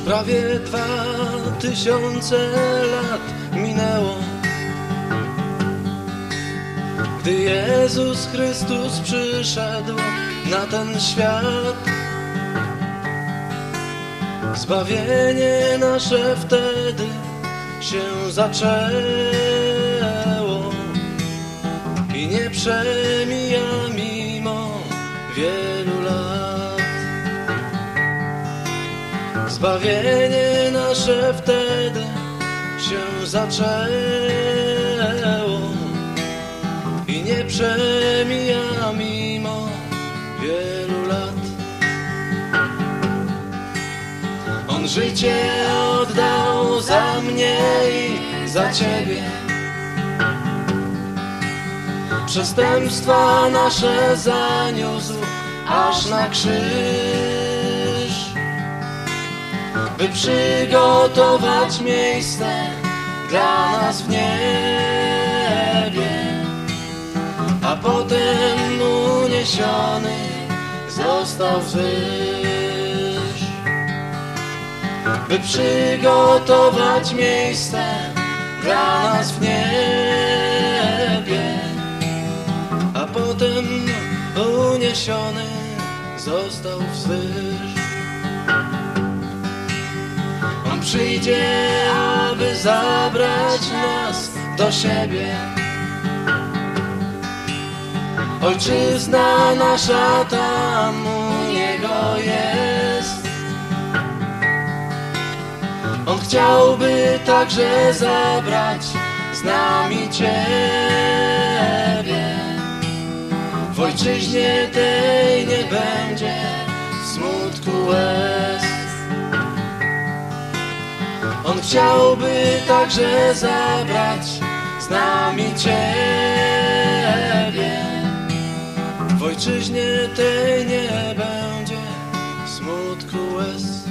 prawie dwa tysiące lat minęło. Gdy Jezus Chrystus przyszedł na ten świat Zbawienie nasze wtedy się zaczęło. I nie przemija mimo wielu Zbawienie nasze wtedy się zaczęło. I nie przemija mimo wielu lat. On życie oddał za mnie i za ciebie. Przestępstwa nasze zaniósł aż na krzyż By przygotować miejsce dla nas w niebie. A potem uniesiony został wzyż By przygotować miejsce dla nas w niebie. A potem uniesiony został wzyż przyjdzie, aby zabrać nas do siebie. Ojczyzna nasza tam u Niego jest. On chciałby także zabrać z nami Ciebie. W ojczyźnie tej nie będzie smutku łez On chciałby także zabrać z nami Ciebie. W ojczyźnie tej nie będzie smutku łez.